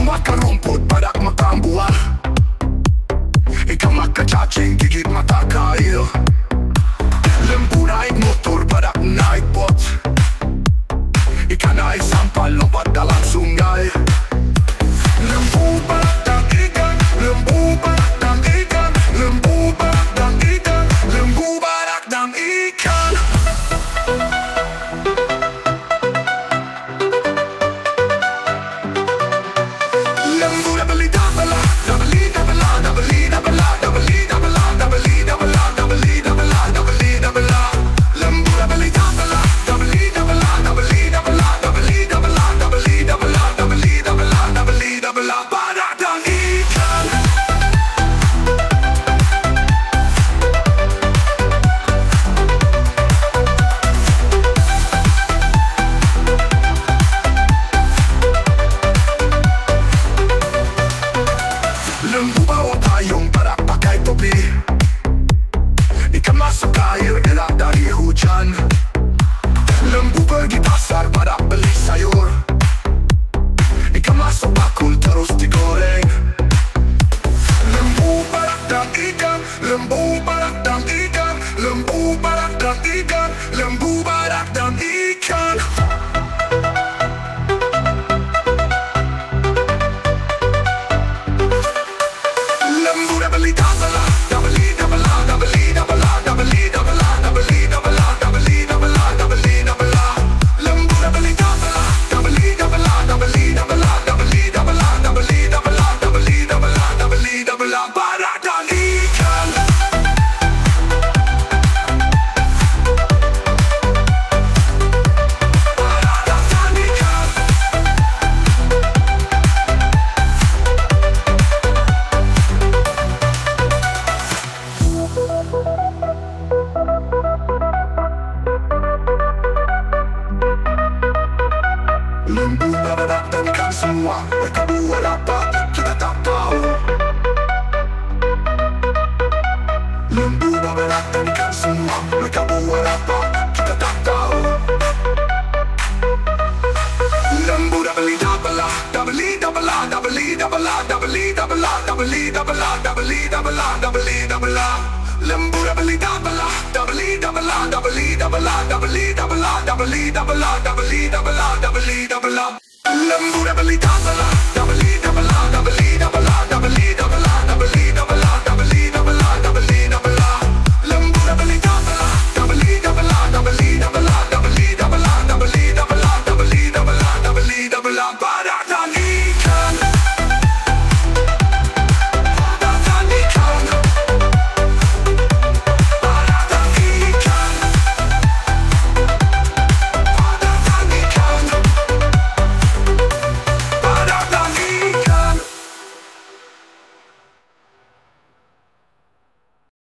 Makarumput badak gigit motor lompat dalam sungai Lembu Lambu Rambubarak Dum dum da da da dum come sua Weka bua la pa Kita tak tahu Lembu babelatan kan semua Mereka buat apa kita tak tahu Lembu dah double dah double Dah double dah double Dah double dah double Dah double dah double Dah double dah double Dah double dah double Dah double dah belah Lembu double beli double belah double beli double belah double beli double belah double beli double belah double beli double belah double beli dah belah Dah beli dah belah lambura belli dalla dalla